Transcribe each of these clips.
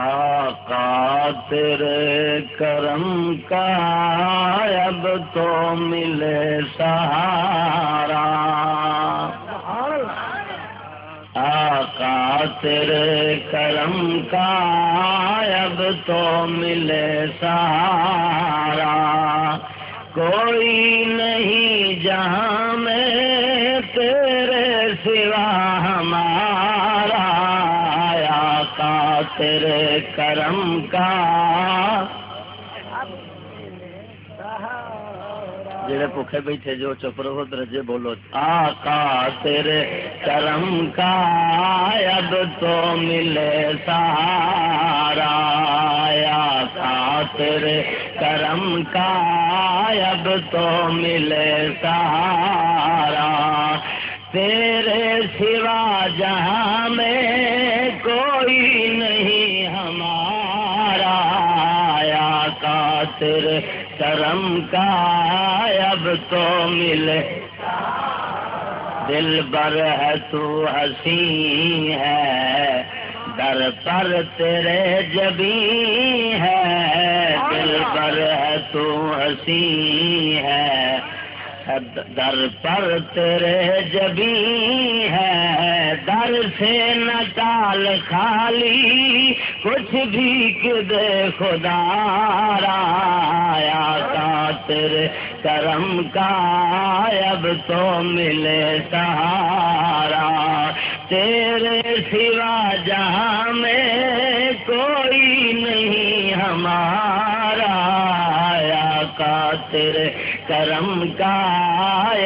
آقا تیرے کرم کا اب تو ملے سہارا۔ آقا تیرے کرم کا اب تو ملے سہارا۔ کوئی نہیں جہاں میں تیرے سوا ہمارا۔ آقا تیرے کرم کا۔ جڑے بھوکے بیٹھے جو چپ رہو، درجے بولو۔ آقا تیرے کرم کا، اب تو ملے سارا آقا تیرے کرم کا، اب تو ملے سارا تیرے سوا جہاں میں تیرے کرم کا اب تو ملے۔ دل بر ہے تو ہنسی ہے، در پر تیرے جبی ہے۔ دل بر ہے تو ہنسی ہے۔ در پر تیرے جبی ہے، در سے نکال خالی، کچھ بھی دے خدا رایا کا تیرے کرم کا اب تو ملے سہارا، تیرے سوا جہاں میں کوئی نہیں ہمارا کا تیرے کرم کا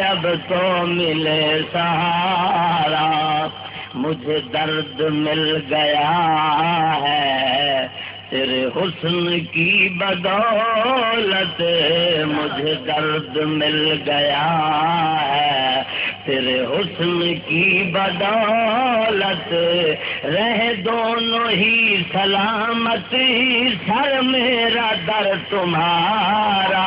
اب تو ملے سہارا۔ مجھے درد مل گیا ہے، تیرے حسن کی بدولت مجھے درد مل گیا ہے۔ تیرے حسن کی بدولت رہ دونوں ہی سلامتی سر میرا در تمہارا۔